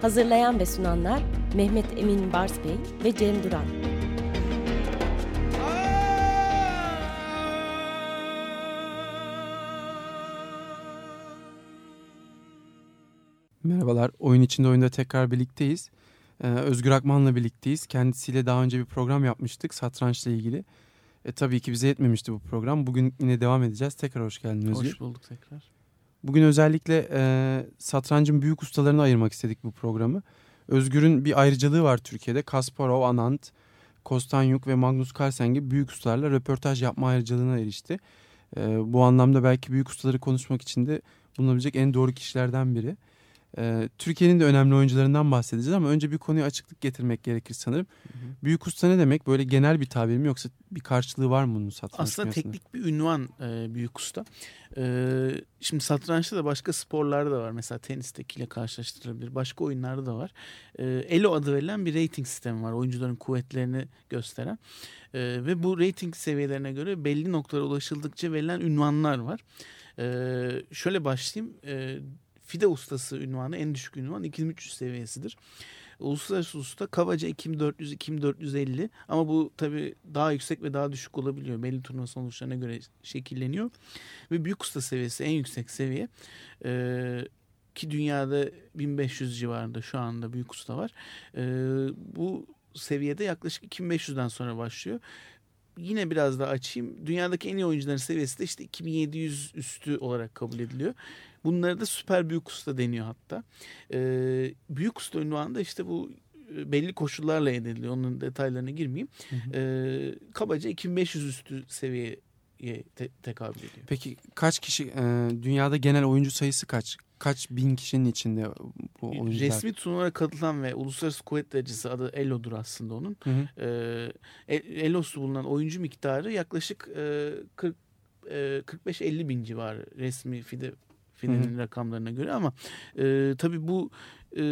Hazırlayan ve sunanlar Mehmet Emin Bars Bey ve Cem Duran. Merhabalar, oyun içinde oyunda tekrar birlikteyiz. Ee, Özgür Akman'la birlikteyiz. Kendisiyle daha önce bir program yapmıştık satrançla ilgili. E, tabii ki bize yetmemişti bu program. Bugün yine devam edeceğiz. Tekrar hoş geldin Özgür. Hoş bulduk tekrar. Bugün özellikle e, satrancın büyük ustalarını ayırmak istedik bu programı. Özgür'ün bir ayrıcalığı var Türkiye'de. Kasparov, Anand, Kostanyuk ve Magnus Carlsen gibi büyük ustalarla röportaj yapma ayrıcalığına erişti. E, bu anlamda belki büyük ustaları konuşmak için de bulunabilecek en doğru kişilerden biri. E, Türkiye'nin de önemli oyuncularından bahsedeceğiz ama önce bir konuya açıklık getirmek gerekir sanırım. Hı hı. Büyük usta ne demek? Böyle genel bir tabir mi yoksa bir karşılığı var mı bunun satranç Aslında teknik bir ünvan e, büyük usta. E, şimdi satrançta da başka sporlarda da var. Mesela tenistekiyle karşılaştırılabilir. Başka oyunlarda da var. E, ELO adı verilen bir rating sistemi var. Oyuncuların kuvvetlerini gösteren. E, ve bu rating seviyelerine göre belli noktalara ulaşıldıkça verilen ünvanlar var. E, şöyle başlayayım. E, FIDE ustası ünvanı en düşük ünvan 2300 seviyesidir. Uluslararası usta kabaca 2400-2450 ama bu tabi daha yüksek ve daha düşük olabiliyor. Belli turnuva sonuçlarına göre şekilleniyor. Ve büyük usta seviyesi en yüksek seviye. Ee, ki dünyada 1500 civarında şu anda büyük usta var. Ee, bu seviyede yaklaşık 2500'den sonra başlıyor yine biraz daha açayım. Dünyadaki en iyi oyuncuların seviyesi de işte 2700 üstü olarak kabul ediliyor. Bunlara da süper büyük usta deniyor hatta. Ee, büyük usta ünvanı işte bu e, belli koşullarla elde ediliyor. Onun detaylarına girmeyeyim. Hı hı. Ee, kabaca 2500 üstü seviyeye te- tekabül ediyor. Peki kaç kişi e, dünyada genel oyuncu sayısı kaç? Kaç bin kişinin içinde bu oyuncular? Resmi turnuvaya katılan ve uluslararası kuvvet derecesi adı ELO'dur aslında onun. Hı hı. Ee, ELO'su bulunan oyuncu miktarı yaklaşık e, 40 e, 45-50 bin civarı resmi FIDE FIDE'nin rakamlarına göre ama e, tabii bu e,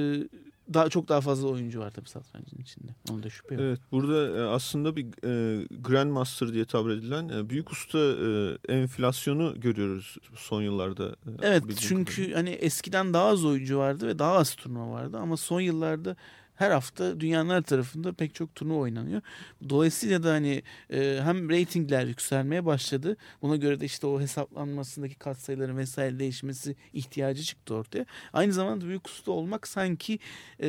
daha çok daha fazla oyuncu var tabii satrancın içinde. Onda şüphe yok. Evet burada e, aslında bir e, Grandmaster diye tabir edilen e, büyük usta e, enflasyonu görüyoruz son yıllarda. E, evet çünkü kadar. hani eskiden daha az oyuncu vardı ve daha az turnuva vardı ama son yıllarda her hafta dünyanın her tarafında pek çok turnuva oynanıyor. Dolayısıyla da hani e, hem reytingler yükselmeye başladı. Buna göre de işte o hesaplanmasındaki katsayıların vesaire değişmesi ihtiyacı çıktı ortaya. Aynı zamanda büyük usta olmak sanki e,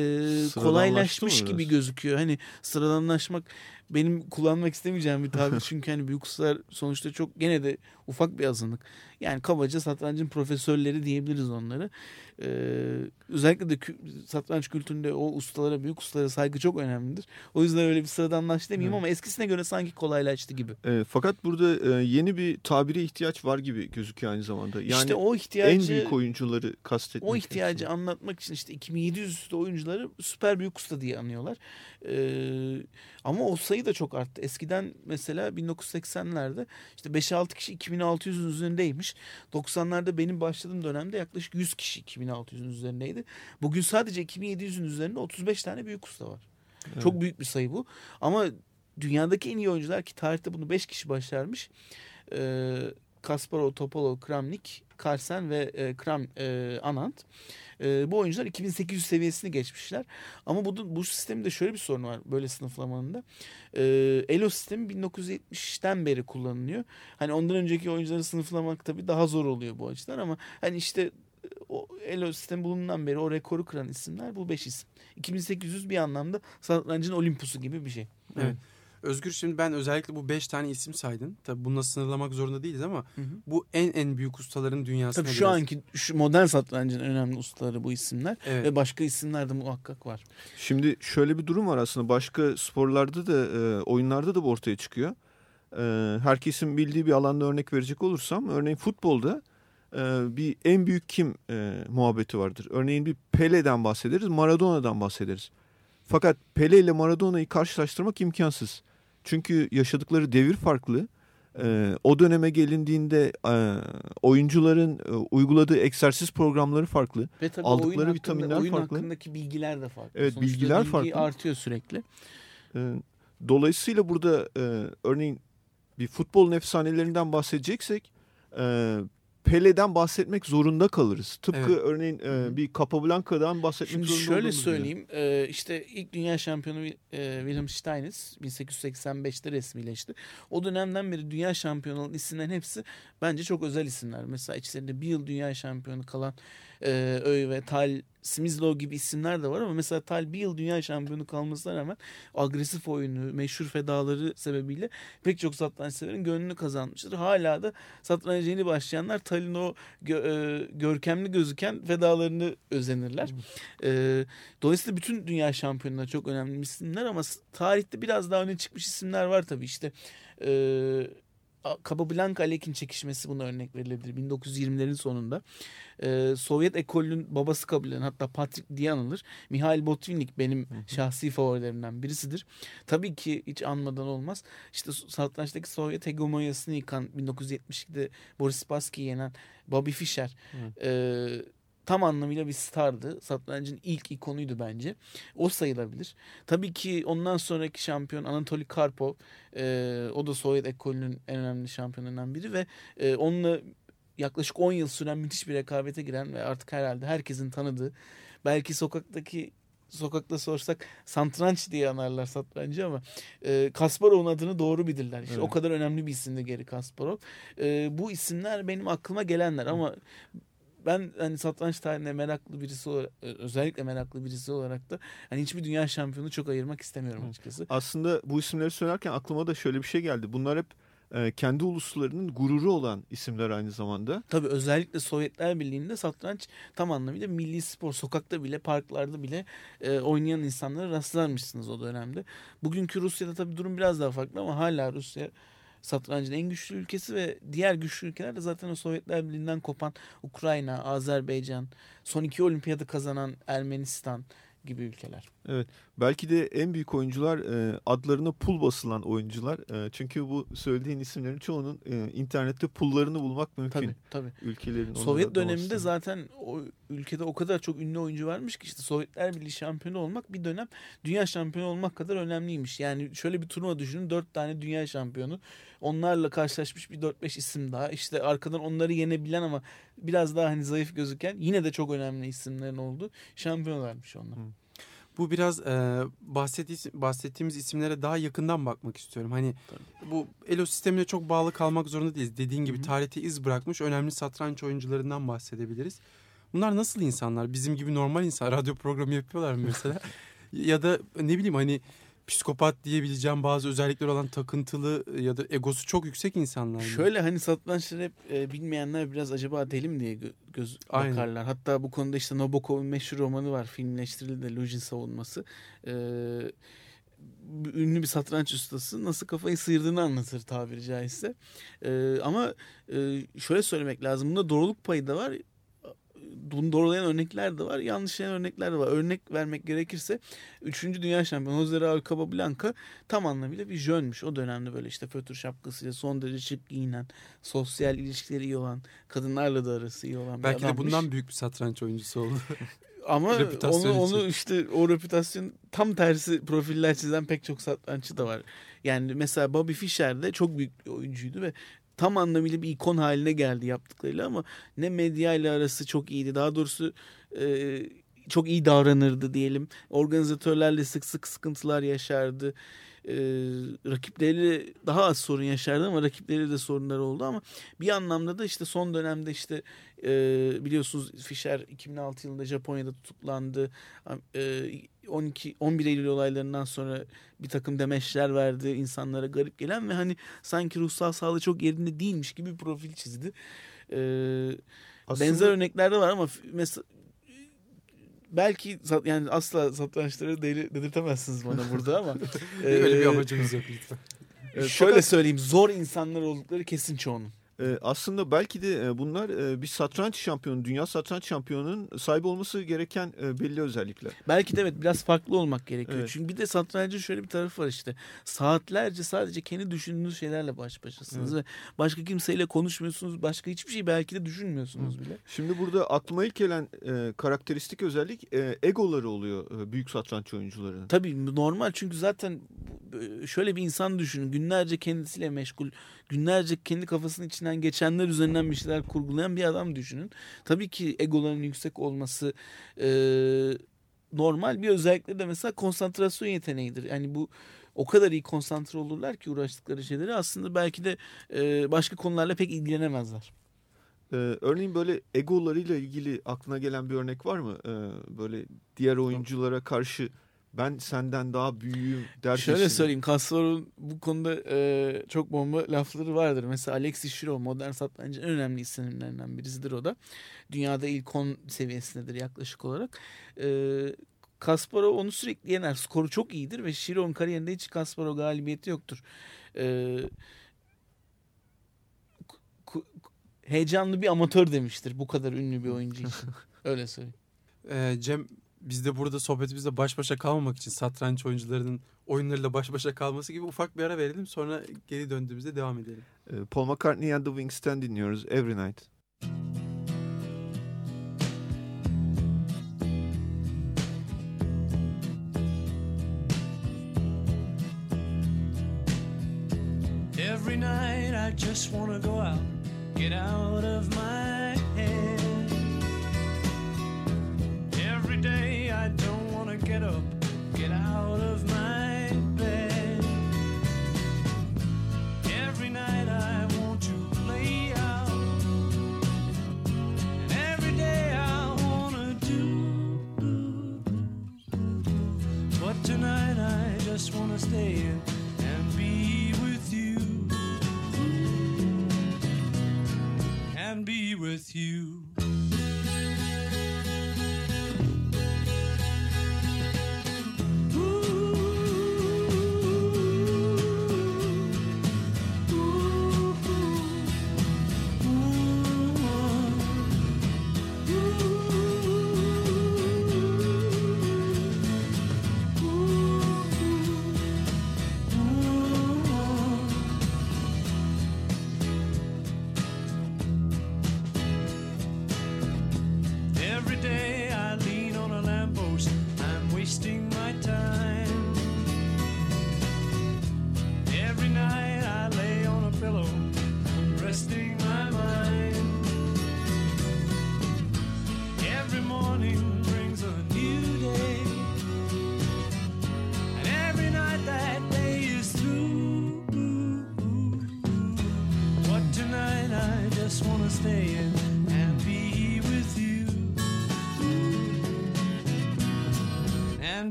kolaylaşmış gibi gözüküyor. Hani sıradanlaşmak benim kullanmak istemeyeceğim bir tabir çünkü hani büyük ustalar sonuçta çok gene de ufak bir azınlık. Yani kabaca satrancın profesörleri diyebiliriz onları. Ee, özellikle de satranç kültüründe o ustalara, büyük ustalara saygı çok önemlidir. O yüzden öyle bir sıradanlaş demeyeyim evet. ama eskisine göre sanki kolaylaştı gibi. E, fakat burada e, yeni bir tabire ihtiyaç var gibi gözüküyor aynı zamanda. Yani işte o ihtiyacı, en büyük oyuncuları kastetmek. O ihtiyacı aslında. anlatmak için işte 2700 üstü oyuncuları süper büyük usta diye anıyorlar. Ee, ama o sayı da çok arttı. Eskiden mesela 1980'lerde işte 5-6 kişi 2600'ün üzerindeymiş. 90'larda benim başladığım dönemde yaklaşık 100 kişi 2600'ün üzerindeydi. Bugün sadece 2700'ün üzerinde 35 tane büyük usta var. Evet. Çok büyük bir sayı bu. Ama dünyadaki en iyi oyuncular ki tarihte bunu 5 kişi başarmış. Ee, Kasparov, Topalov, Kramnik, Carlsen ve e, Kram e, Anand. E, bu oyuncular 2800 seviyesini geçmişler. Ama bu bu sistemde şöyle bir sorun var böyle sınıflamanında. E, ELO sistemi 1970'ten beri kullanılıyor. Hani ondan önceki oyuncuları sınıflamak tabii daha zor oluyor bu açıdan ama hani işte o ELO sistemi bulunduğundan beri o rekoru kıran isimler bu 5 isim. 2800 bir anlamda satrancın Olympus'u gibi bir şey. Evet. evet. Özgür şimdi ben özellikle bu beş tane isim saydın. Tabi bununla sınırlamak zorunda değiliz ama hı hı. bu en en büyük ustaların dünyasında. Tabii şu biraz... anki şu modern satrancın önemli ustaları bu isimler evet. ve başka isimler de muhakkak var. Şimdi şöyle bir durum var aslında başka sporlarda da e, oyunlarda da bu ortaya çıkıyor. E, herkesin bildiği bir alanda örnek verecek olursam örneğin futbolda e, bir en büyük kim e, muhabbeti vardır. Örneğin bir Pele'den bahsederiz, Maradona'dan bahsederiz. Fakat Pele ile Maradona'yı karşılaştırmak imkansız. Çünkü yaşadıkları devir farklı. Ee, o döneme gelindiğinde e, oyuncuların e, uyguladığı egzersiz programları farklı. Ve tabii Aldıkları oyun hakkında, vitaminler oyun farklı. hakkındaki bilgiler de farklı. Evet, Sonuçta bilgiler bilgi farklı. artıyor sürekli. Ee, dolayısıyla burada e, örneğin bir futbolun efsanelerinden bahsedeceksek e, Pele'den bahsetmek zorunda kalırız. Tıpkı Evet. örneğin e, bir Capablanca'dan bahsetmek Şimdi zorunda şöyle gibi. söyleyeyim. e, işte ilk dünya şampiyonu e, Wilhelm Steinitz 1885'te resmileşti. O dönemden beri dünya şampiyonu isimlerin hepsi bence çok özel isimler. Mesela içlerinde bir yıl dünya şampiyonu kalan e, Öy ve Tal, Smizlow gibi isimler de var ama mesela Tal bir yıl dünya şampiyonu kalmasına rağmen agresif oyunu, meşhur fedaları sebebiyle pek çok satranç severin gönlünü kazanmıştır. Hala da satranca yeni başlayanlar Tal'in o gö- e, görkemli gözüken fedalarını özenirler. E, dolayısıyla bütün dünya şampiyonları çok önemli isimler ama tarihte biraz daha öne çıkmış isimler var tabii işte. E, A- Capablanca Alekin çekişmesi buna örnek verilebilir 1920'lerin sonunda. E, Sovyet ekolünün babası kabul edilen hatta Patrick diye anılır. Mihail Botvinnik benim şahsi favorilerimden birisidir. Tabii ki hiç anmadan olmaz. İşte satrançtaki Sovyet hegemonyasını yıkan 1972'de Boris Spassky'yi yenen Bobby Fischer e, tam anlamıyla bir stardı. Satrancın ilk ikonuydu bence. O sayılabilir. Tabii ki ondan sonraki şampiyon Anatoly Karpov. e, o da Sovyet ekolünün en önemli şampiyonlarından biri ve e, onunla yaklaşık 10 yıl süren müthiş bir rekabete giren ve artık herhalde herkesin tanıdığı belki sokaktaki sokakta sorsak santranç diye anarlar satrancı ama e, Kasparov'un adını doğru bilirler. İşte Evet. O kadar önemli bir isimdi geri Kasparov. E, bu isimler benim aklıma gelenler ama ben hani satranç tarihine meraklı birisi olarak özellikle meraklı birisi olarak da hani hiçbir dünya şampiyonu çok ayırmak istemiyorum açıkçası. Aslında bu isimleri söylerken aklıma da şöyle bir şey geldi. Bunlar hep e, kendi uluslarının gururu olan isimler aynı zamanda. Tabii özellikle Sovyetler Birliği'nde satranç tam anlamıyla milli spor. Sokakta bile, parklarda bile e, oynayan insanlara rastlarmışsınız o dönemde. Bugünkü Rusya'da tabii durum biraz daha farklı ama hala Rusya satrancın en güçlü ülkesi ve diğer güçlü ülkeler de zaten o Sovyetler Birliği'nden kopan Ukrayna, Azerbaycan, son iki olimpiyatı kazanan Ermenistan gibi ülkeler. Belki de en büyük oyuncular e, adlarına pul basılan oyuncular. E, çünkü bu söylediğin isimlerin çoğunun e, internette pullarını bulmak mümkün. Tabii tabii. Ülkelerin Sovyet döneminde zaten o ülkede o kadar çok ünlü oyuncu varmış ki işte Sovyetler Birliği şampiyonu olmak bir dönem dünya şampiyonu olmak kadar önemliymiş. Yani şöyle bir turnuva düşünün dört tane dünya şampiyonu. Onlarla karşılaşmış bir 4-5 isim daha. İşte arkadan onları yenebilen ama biraz daha hani zayıf gözüken yine de çok önemli isimlerin olduğu şampiyonlarmış onlar. Bu biraz e, bahsettiğimiz, bahsettiğimiz isimlere daha yakından bakmak istiyorum. Hani bu Elo sistemine çok bağlı kalmak zorunda değiliz. Dediğin gibi hı. tarihte iz bırakmış önemli satranç oyuncularından bahsedebiliriz. Bunlar nasıl insanlar? Bizim gibi normal insan radyo programı yapıyorlar mı mesela? ya da ne bileyim hani psikopat diyebileceğim bazı özellikleri olan takıntılı ya da egosu çok yüksek insanlar mı? Şöyle hani satrançları hep e, bilmeyenler biraz acaba deli mi diye gö- göz Aynen. bakarlar. Hatta bu konuda işte Nabokov'un meşhur romanı var. Filmleştirildi de Lujin savunması. E, bir- ünlü bir satranç ustası nasıl kafayı sıyırdığını anlatır tabiri caizse. E, ama e, şöyle söylemek lazım. Bunda doğruluk payı da var. Bunu doğrulayan örnekler de var. Yanlışlayan örnekler de var. Örnek vermek gerekirse 3. Dünya Şampiyonu Jose Raul Capablanca tam anlamıyla bir jönmüş. O dönemde böyle işte fötr şapkasıyla son derece şık giyinen, sosyal ilişkileri iyi olan, kadınlarla da arası iyi olan bir Belki de adammış. bundan büyük bir satranç oyuncusu oldu. Ama onu, onu işte o reputasyon tam tersi profiller çizen pek çok satranççı da var. Yani mesela Bobby Fischer de çok büyük bir oyuncuydu ve tam anlamıyla bir ikon haline geldi yaptıklarıyla ama ne medya ile arası çok iyiydi. Daha doğrusu e, çok iyi davranırdı diyelim. Organizatörlerle sık sık sıkıntılar yaşardı. E, rakipleriyle daha az sorun yaşardı ama rakipleriyle de sorunlar oldu ama bir anlamda da işte son dönemde işte e, biliyorsunuz Fischer 2006 yılında Japonya'da tutuklandı. E, 12 11 Eylül olaylarından sonra bir takım demeçler verdi insanlara garip gelen ve hani sanki ruhsal sağlığı çok yerinde değilmiş gibi bir profil çizdi. E, Aslında- benzer örnekler de var ama mesela belki sat- yani asla satrançları deli dedirtemezsiniz bana burada ama Öyle bir e, amacımız yok lütfen. Evet, şöyle fakat- söyleyeyim zor insanlar oldukları kesin çoğunun. Ee, aslında belki de e, bunlar e, bir satranç şampiyonu, dünya satranç şampiyonunun sahibi olması gereken e, belli özellikler. Belki de evet biraz farklı olmak gerekiyor. Evet. Çünkü bir de satrancın şöyle bir tarafı var işte. Saatlerce sadece kendi düşündüğünüz şeylerle baş başasınız ve başka kimseyle konuşmuyorsunuz. Başka hiçbir şey belki de düşünmüyorsunuz bile. Şimdi burada aklıma ilk gelen e, karakteristik özellik e, egoları oluyor e, büyük satranç oyuncularının. Tabii normal çünkü zaten şöyle bir insan düşünün. Günlerce kendisiyle meşgul, günlerce kendi kafasının içinden geçenler üzerinden bir şeyler kurgulayan bir adam düşünün. Tabii ki egoların yüksek olması e, normal bir özellikle de mesela konsantrasyon yeteneğidir. Yani bu o kadar iyi konsantre olurlar ki uğraştıkları şeyleri aslında belki de e, başka konularla pek ilgilenemezler. Ee, örneğin böyle egolarıyla ilgili aklına gelen bir örnek var mı? Ee, böyle diğer oyunculara karşı ben senden daha büyüğüm dercesine. Şöyle söyleyeyim Kasparov'un bu konuda e, çok bomba lafları vardır. Mesela Alexis Shirov modern satrancın en önemli isimlerinden birisidir o da. Dünyada ilk 10 seviyesindedir yaklaşık olarak. E, Kasparov onu sürekli yener. Skoru çok iyidir ve Shirov'un kariyerinde hiç Kasparov galibiyeti yoktur. E, heyecanlı bir amatör demiştir bu kadar ünlü bir oyuncu için. Öyle söyleyeyim. Ee, Cem biz de burada sohbetimizde baş başa kalmamak için satranç oyuncularının oyunlarıyla baş başa kalması gibi ufak bir ara verelim. Sonra geri döndüğümüzde devam edelim. Ee, Paul McCartney and the Wings'ten dinliyoruz Every Night. Every night I just want to go out, get out of my head. Every day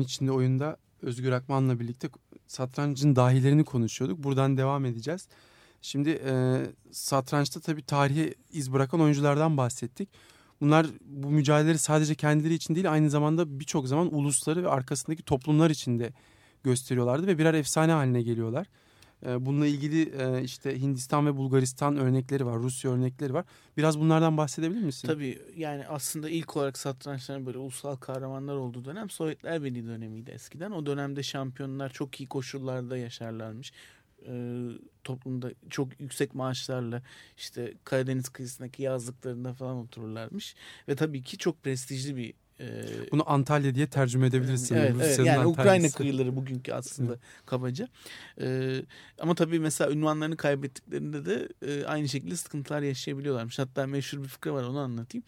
Oyun içinde oyunda Özgür Akman'la birlikte satrancın dahilerini konuşuyorduk. Buradan devam edeceğiz. Şimdi e, satrançta tabii tarihe iz bırakan oyunculardan bahsettik. Bunlar bu mücadeleleri sadece kendileri için değil aynı zamanda birçok zaman ulusları ve arkasındaki toplumlar için de gösteriyorlardı ve birer efsane haline geliyorlar. E, bununla ilgili e, işte Hindistan ve Bulgaristan örnekleri var, Rusya örnekleri var. Biraz bunlardan bahsedebilir misin? Tabii yani aslında ilk olarak satrançların böyle ulusal kahramanlar olduğu dönem Sovyetler Birliği dönemiydi eskiden. O dönemde şampiyonlar çok iyi koşullarda yaşarlarmış. Ee, toplumda çok yüksek maaşlarla işte Karadeniz kıyısındaki yazlıklarında falan otururlarmış. Ve tabii ki çok prestijli bir e, Bunu Antalya diye tercüme edebilirsin. Evet, evet. Yani Ukrayna Antalya'sı. kıyıları bugünkü aslında kabaca. Ee, ama tabii mesela ünvanlarını kaybettiklerinde de e, aynı şekilde sıkıntılar yaşayabiliyorlarmış. Hatta meşhur bir fıkra var onu anlatayım.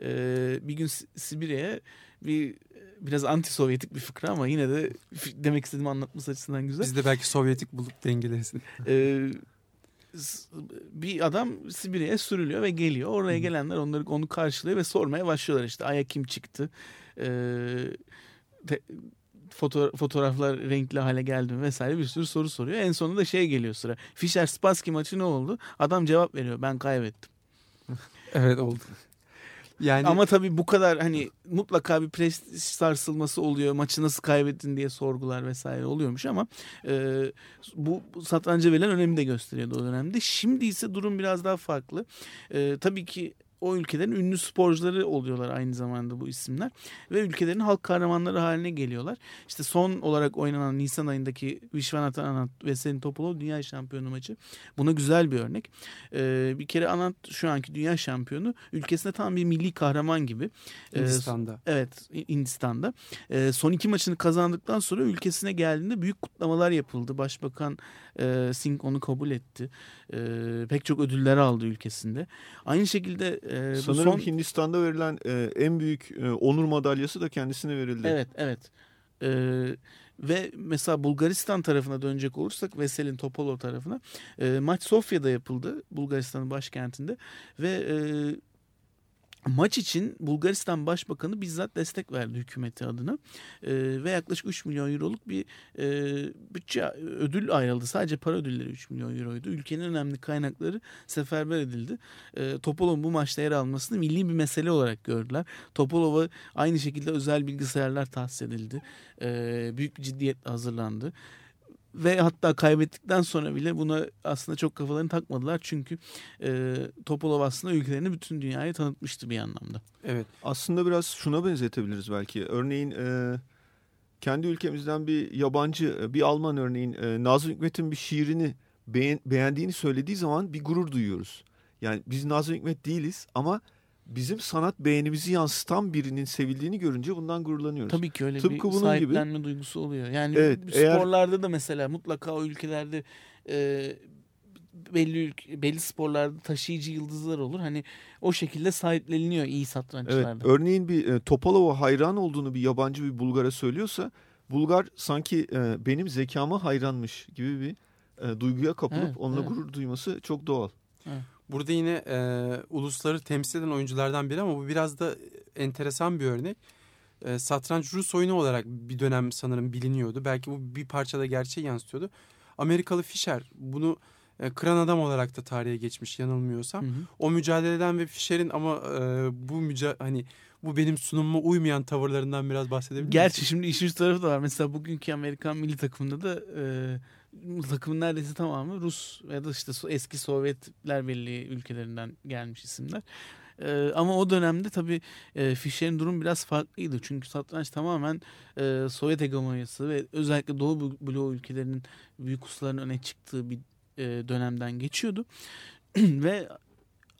Ee, bir gün Si- Sibirya'ya bir biraz anti Sovyetik bir fıkra ama yine de demek istediğimi anlatması açısından güzel. Biz de belki Sovyetik bulup dengeleriz. Ee, bir adam Sibirya'ya sürülüyor ve geliyor. Oraya gelenler onları onu karşılıyor ve sormaya başlıyorlar işte Ay'a kim çıktı? Ee, te- foto- fotoğraflar renkli hale geldi mi vesaire bir sürü soru soruyor. En sonunda şey geliyor sıra. Fischer Spassky maçı ne oldu? Adam cevap veriyor. Ben kaybettim. Evet oldu. Yani Ama tabii bu kadar hani mutlaka bir prestij sarsılması oluyor. Maçı nasıl kaybettin diye sorgular vesaire oluyormuş ama e, bu satranca verilen önemi de gösteriyordu o dönemde. Şimdi ise durum biraz daha farklı. E, tabii ki o ülkelerin ünlü sporcuları oluyorlar aynı zamanda bu isimler ve ülkelerin halk kahramanları haline geliyorlar. İşte son olarak oynanan Nisan ayındaki Vishwanathan Anand ve Selin Topalov dünya şampiyonu maçı buna güzel bir örnek. Ee, bir kere Anand şu anki dünya şampiyonu ülkesinde tam bir milli kahraman gibi. Ee, Hindistan'da. Evet Hindistan'da. Ee, son iki maçını kazandıktan sonra ülkesine geldiğinde büyük kutlamalar yapıldı. Başbakan e, Singh onu kabul etti. E, pek çok ödüller aldı ülkesinde. Aynı şekilde e, Sanırım son... Hindistan'da verilen e, en büyük e, onur madalyası da kendisine verildi. Evet evet. E, ve mesela Bulgaristan tarafına dönecek olursak Veselin Topalov tarafına e, maç Sofya'da yapıldı. Bulgaristan'ın başkentinde ve e, maç için Bulgaristan Başbakanı bizzat destek verdi hükümeti adına E, ve yaklaşık 3 milyon euroluk bir e, bütçe ödül ayrıldı. Sadece para ödülleri 3 milyon euroydu. Ülkenin önemli kaynakları seferber edildi. E, Topalov'un bu maçta yer almasını milli bir mesele olarak gördüler. Topalov'a aynı şekilde özel bilgisayarlar tahsis edildi. E, büyük bir ciddiyetle hazırlandı. Ve hatta kaybettikten sonra bile buna aslında çok kafalarını takmadılar. Çünkü e, Topalov aslında ülkelerini bütün dünyaya tanıtmıştı bir anlamda. Evet. Aslında biraz şuna benzetebiliriz belki. Örneğin e, kendi ülkemizden bir yabancı, e, bir Alman örneğin e, Nazım Hikmet'in bir şiirini beğen- beğendiğini söylediği zaman bir gurur duyuyoruz. Yani biz Nazım Hikmet değiliz ama bizim sanat beğenimizi yansıtan birinin sevildiğini görünce bundan gururlanıyoruz. Tabii ki öyle Tıpkı bir bunun gibi- sahiplenme duygusu oluyor. Yani Evet, bu eğer- sporlarda da mesela mutlaka o ülkelerde e, belli belli sporlarda taşıyıcı yıldızlar olur. Hani o şekilde sahipleniliyor iyi Evet, satrançlarda. örneğin bir e, Topalov'a hayran olduğunu bir yabancı bir Bulgar'a söylüyorsa Bulgar sanki e, benim zekama hayranmış gibi bir e, duyguya kapılıp Evet, onunla evet. gurur duyması çok doğal. Burada yine e, ulusları temsil eden oyunculardan biri ama bu biraz da enteresan bir örnek. E, satranç Rus oyunu olarak bir dönem sanırım biliniyordu. Belki bu bir parçada gerçeği yansıtıyordu. Amerikalı Fischer bunu e, kıran adam olarak da tarihe geçmiş yanılmıyorsam. Hı hı. O mücadeleden ve Fischer'in ama e, bu müca hani bu benim sunumuma uymayan tavırlarından biraz bahsedebilir Gerçi misin? şimdi işin şu tarafı da var. Mesela bugünkü Amerikan milli takımında da e, takımın neredeyse tamamı Rus ya da işte eski Sovyetler Birliği ülkelerinden gelmiş isimler. E, ama o dönemde tabii e, Fischer'in durum biraz farklıydı. Çünkü satranç tamamen e, Sovyet hegemonyası ve özellikle Doğu Blo- bloğu ülkelerinin büyük ustaların öne çıktığı bir e, dönemden geçiyordu. ve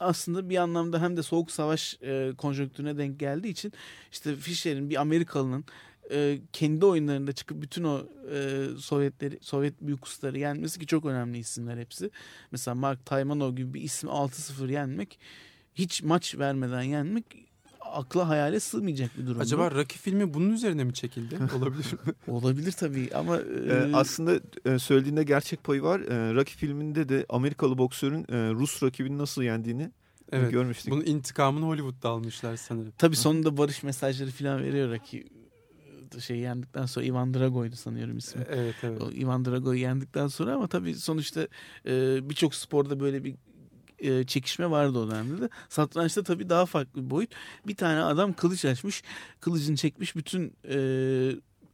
aslında bir anlamda hem de soğuk savaş e, konjonktürüne denk geldiği için işte Fischer'in bir Amerikalının e, kendi oyunlarında çıkıp bütün o e, Sovyetleri Sovyet büyük ustaları yenmesi ki çok önemli isimler hepsi. Mesela Mark Taimanov gibi bir ismi 6-0 yenmek hiç maç vermeden yenmek akla hayale sığmayacak bir durum. Acaba Rocky filmi bunun üzerine mi çekildi? Olabilir mi? olabilir tabii ama e, Ee, aslında e, söylediğinde gerçek payı var. Ee, Rocky filminde de Amerikalı boksörün e, Rus rakibini nasıl yendiğini Evet. görmüştük. Bunun intikamını Hollywood'da almışlar sanırım. tabii sonunda barış mesajları falan veriyor ki şey yendikten sonra Ivan Drago'ydu sanıyorum ismi. Evet evet. O Ivan Drago'yu yendikten sonra ama tabii sonuçta e, birçok sporda böyle bir e, çekişme vardı o dönemde de. Satrançta tabii daha farklı bir boyut. Bir tane adam kılıç açmış, kılıcını çekmiş bütün e,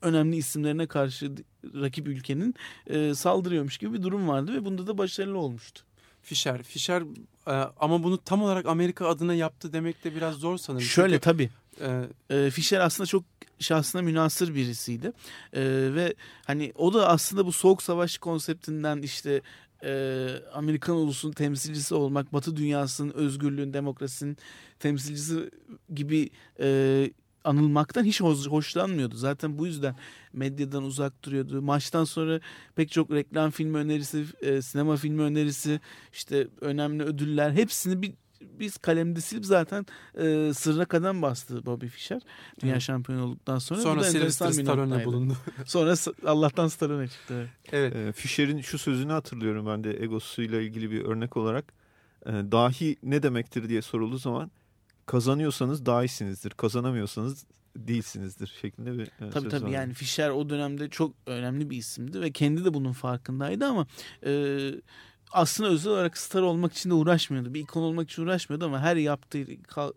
önemli isimlerine karşı rakip ülkenin e, saldırıyormuş gibi bir durum vardı ve bunda da başarılı olmuştu. Fischer. Fischer e, ama bunu tam olarak Amerika adına yaptı demek de biraz zor sanırım. Şöyle Çünkü, tabii e, e, Fischer aslında çok şahsına münasır birisiydi. E, ve hani o da aslında bu soğuk savaş konseptinden işte e, Amerikan ulusunun temsilcisi olmak, Batı dünyasının özgürlüğün, demokrasinin temsilcisi gibi e, anılmaktan hiç hoş- hoşlanmıyordu. Zaten bu yüzden medyadan uzak duruyordu. Maçtan sonra pek çok reklam filmi önerisi, e, sinema filmi önerisi, işte önemli ödüller hepsini bir biz kalemde silip zaten e, sırra kadem bastı Bobby Fischer. Dünya Evet. şampiyonu olduktan sonra. Sonra Sylvester Stallone bulundu. Sonra Allah'tan Stallone çıktı. evet. evet. E, Fischer'in şu sözünü hatırlıyorum ben de egosuyla ilgili bir örnek olarak. E, dahi ne demektir diye sorulduğu zaman kazanıyorsanız dahisinizdir, kazanamıyorsanız değilsinizdir şeklinde bir e, Tabii tabii. yani Fischer o dönemde çok önemli bir isimdi ve kendi de bunun farkındaydı ama e, aslında özel olarak star olmak için de uğraşmıyordu. Bir ikon olmak için uğraşmıyordu ama her yaptığı kal-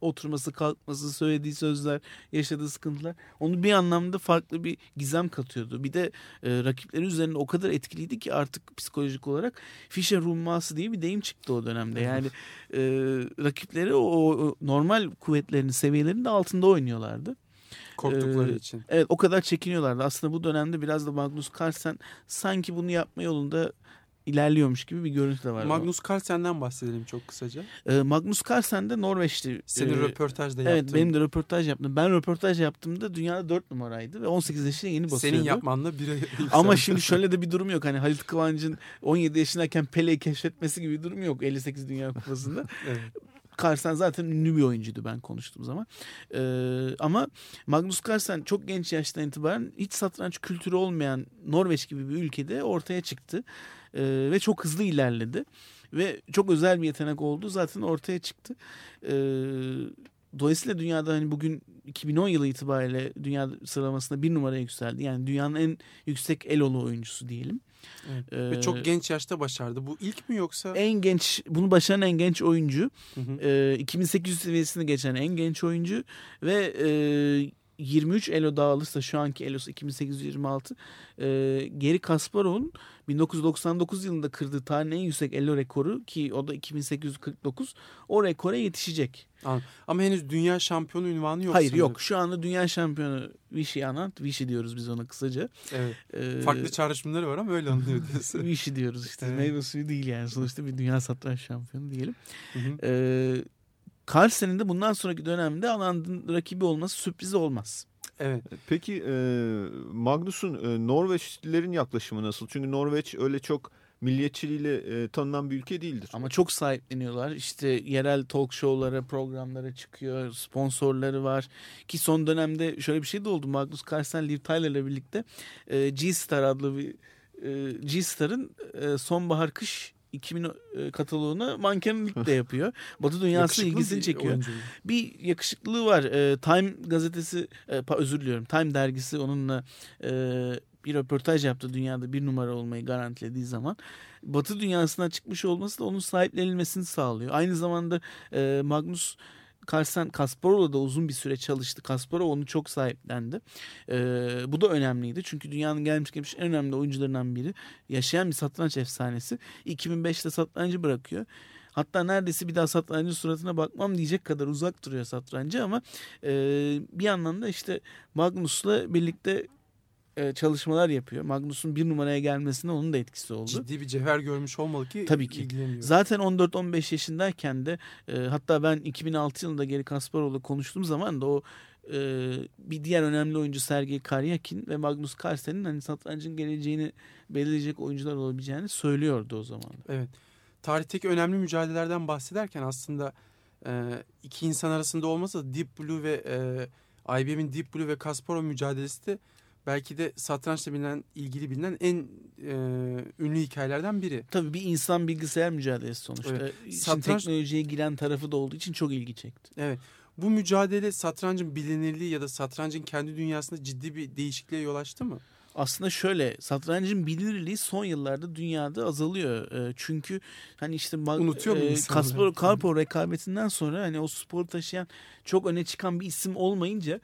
oturması, kalkması, söylediği sözler, yaşadığı sıkıntılar onu bir anlamda farklı bir gizem katıyordu. Bir de e, rakipleri üzerinde o kadar etkiliydi ki artık psikolojik olarak Fischer rumması diye bir deyim çıktı o dönemde. Yani e, rakipleri o, o normal kuvvetlerinin seviyelerinin de altında oynuyorlardı. Korktukları Ee, için. Evet o kadar çekiniyorlardı. Aslında bu dönemde biraz da Magnus Carlsen sanki bunu yapma yolunda ilerliyormuş gibi bir görüntü de var. Magnus Carlsen'den bahsedelim çok kısaca. Ee, Magnus Carlsen de Norveçli. Senin Ee, röportajda Evet yaptığın. benim de röportaj yaptım. Ben röportaj yaptığımda dünyada 4 numaraydı ve 18 yaşında yeni basıyordu. Senin yapmanla bire Ama şimdi şöyle de bir durum yok. Hani Halit Kıvanç'ın 17 yaşındayken Pele'yi keşfetmesi gibi bir durum yok 58 Dünya Kupası'nda. Evet. Carlsen zaten ünlü bir oyuncuydu ben konuştuğum zaman. Ee, ama Magnus Carlsen çok genç yaştan itibaren hiç satranç kültürü olmayan Norveç gibi bir ülkede ortaya çıktı. Ee, ve çok hızlı ilerledi. Ve çok özel bir yetenek oldu zaten ortaya çıktı. Ee, dolayısıyla dünyada hani bugün 2010 yılı itibariyle dünya sıralamasında bir numaraya yükseldi. Yani dünyanın en yüksek elolu oyuncusu diyelim. Evet. Ee, Ve çok genç yaşta başardı. Bu ilk mi yoksa? en genç bunu başaran en genç oyuncu. Hı hı. E, 2800 seviyesini geçen en genç oyuncu ve e, 23 elo daha alırsa şu anki elosu 2826 e, Geri Kasparov'un 1999 yılında kırdığı tarihin en yüksek elo rekoru ki o da 2849 o rekora yetişecek. Ama henüz dünya şampiyonu ünvanı yok Hayır sanırım. yok şu anda dünya şampiyonu Vichy Anand, Vichy diyoruz biz ona kısaca. Evet. E, Farklı çağrışımları var ama öyle anlıyor diyorsun. Vichy diyoruz işte Evet. meyve suyu değil yani sonuçta bir dünya satranç şampiyonu diyelim. Hı hı. Ee, Carlsen'in de bundan sonraki dönemde Anand'ın rakibi olması sürpriz olmaz. evet. Peki e, Magnus'un e, Norveçlilerin yaklaşımı nasıl? Çünkü Norveç öyle çok milliyetçiliğiyle e, tanınan bir ülke değildir. Ama çok sahipleniyorlar. İşte yerel talk show'lara, programlara çıkıyor. Sponsorları var. Ki son dönemde şöyle bir şey de oldu. Magnus Carlsen, Liv Tyler'la birlikte e, G-Star adlı bir e, G-Star'ın e, sonbahar kış 2000 e, kataloğuna mankenlik de yapıyor. Batı dünyası ilgisini çekiyor. oyuncu. bir yakışıklılığı var. Ee, Time gazetesi, e, özür diliyorum. Time dergisi onunla e, bir röportaj yaptı dünyada bir numara olmayı garantilediği zaman. Batı dünyasına çıkmış olması da onun sahiplenilmesini sağlıyor. Aynı zamanda e, Magnus Carlsen Kasparov'la da uzun bir süre çalıştı. Kasparov onu çok sahiplendi. E, bu da önemliydi. Çünkü dünyanın gelmiş geçmiş en önemli oyuncularından biri. Yaşayan bir satranç efsanesi. 2005'te satrancı bırakıyor. Hatta neredeyse bir daha satrancın suratına bakmam diyecek kadar uzak duruyor satrancı ama e, bir yandan da işte Magnus'la birlikte e, çalışmalar yapıyor. Magnus'un bir numaraya gelmesine onun da etkisi oldu. Ciddi bir cevher görmüş olmalı ki Tabii ki. ilgileniyor. Zaten 14-15 yaşındayken de e, hatta ben 2006 yılında Geri Kasparov'la konuştuğum zaman da o e, bir diğer önemli oyuncu Sergey Karyakin ve Magnus Carlsen'in hani satrancın geleceğini belirleyecek oyuncular olabileceğini söylüyordu o zaman. Evet. Tarihteki önemli mücadelelerden bahsederken aslında e, iki insan arasında olmasa Deep Blue ve e, IBM'in Deep Blue ve Kasparov mücadelesi de belki de satrançla bilinen, ilgili bilinen en e, ünlü hikayelerden biri. Tabii bir insan bilgisayar mücadelesi sonuçta. Evet. Satranç- teknolojiye giren tarafı da olduğu için çok ilgi çekti. Evet. Bu mücadele satrancın bilinirliği ya da satrancın kendi dünyasında ciddi bir değişikliğe yol açtı mı? Aslında şöyle satrancın bilinirliği son yıllarda dünyada azalıyor. Çünkü hani işte Unutuyor e? Kasparov Karpov rekabetinden sonra hani o sporu taşıyan çok öne çıkan bir isim olmayınca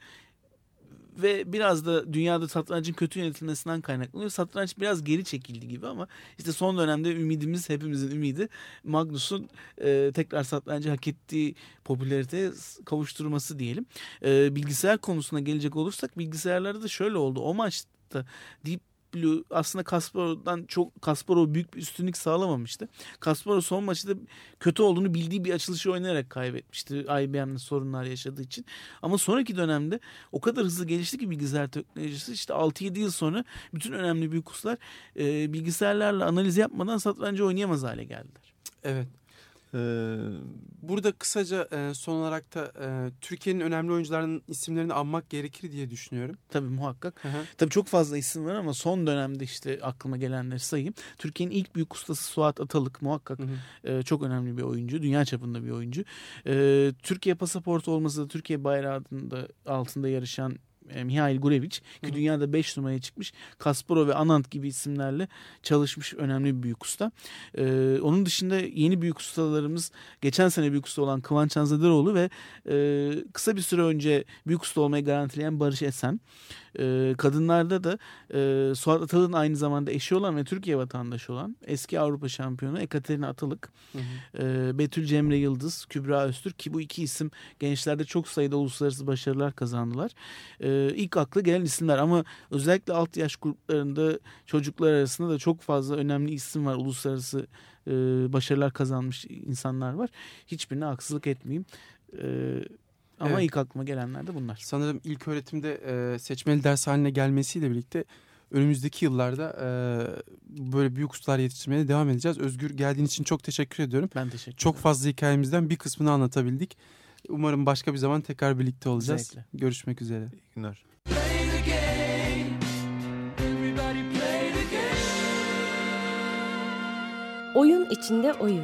ve biraz da dünyada satrancın kötü yönetilmesinden kaynaklanıyor. Satranç biraz geri çekildi gibi ama işte son dönemde ümidimiz hepimizin ümidi Magnus'un e, tekrar satrancı hak ettiği popülariteye kavuşturması diyelim. E, bilgisayar konusuna gelecek olursak bilgisayarlarda da şöyle oldu. O maçta Deep Blue aslında Kasparov'dan çok Kasparov büyük bir üstünlük sağlamamıştı. Kasparov son maçta kötü olduğunu bildiği bir açılışı oynayarak kaybetmişti. IBM'le sorunlar yaşadığı için. Ama sonraki dönemde o kadar hızlı gelişti ki bilgisayar teknolojisi işte 6-7 yıl sonra bütün önemli büyük ustalar e, bilgisayarlarla analiz yapmadan satrancı oynayamaz hale geldiler. Evet. Burada kısaca son olarak da Türkiye'nin önemli oyuncularının isimlerini anmak gerekir diye düşünüyorum. Tabii muhakkak. Hı hı. Tabii çok fazla isim var ama son dönemde işte aklıma gelenleri sayayım. Türkiye'nin ilk büyük ustası Suat Atalık muhakkak Hı hı. çok önemli bir oyuncu. Dünya çapında bir oyuncu. Türkiye pasaportu olmasa da Türkiye bayrağı altında yarışan e, Mihail Gurevic ki Hı dünyada 5 numaraya çıkmış. Kasparov ve Anand gibi isimlerle çalışmış önemli bir büyük usta. E, onun dışında yeni büyük ustalarımız geçen sene büyük usta olan Kıvanç Hanzaderoğlu ve e, kısa bir süre önce büyük usta olmayı garantileyen Barış Esen. E, kadınlarda da e, Suat Atalık'ın aynı zamanda eşi olan ve Türkiye vatandaşı olan eski Avrupa şampiyonu Ekaterina Atalık, Hı hı. e, Betül Cemre Yıldız, Kübra Öztürk ki bu iki isim gençlerde çok sayıda uluslararası başarılar kazandılar. E, ilk akla gelen isimler ama özellikle alt yaş gruplarında çocuklar arasında da çok fazla önemli isim var. Uluslararası e, başarılar kazanmış insanlar var. Hiçbirine haksızlık etmeyeyim. E, ama Evet. ilk aklıma gelenler de bunlar. Sanırım ilk öğretimde e, seçmeli ders haline gelmesiyle birlikte önümüzdeki yıllarda e, böyle büyük ustalar yetiştirmeye devam edeceğiz. Özgür geldiğin için çok teşekkür ediyorum. Ben teşekkür Çok ederim. fazla hikayemizden bir kısmını anlatabildik. Umarım başka bir zaman tekrar birlikte olacağız. Zevkle. Görüşmek üzere. iyi günler. Oyun içinde oyun.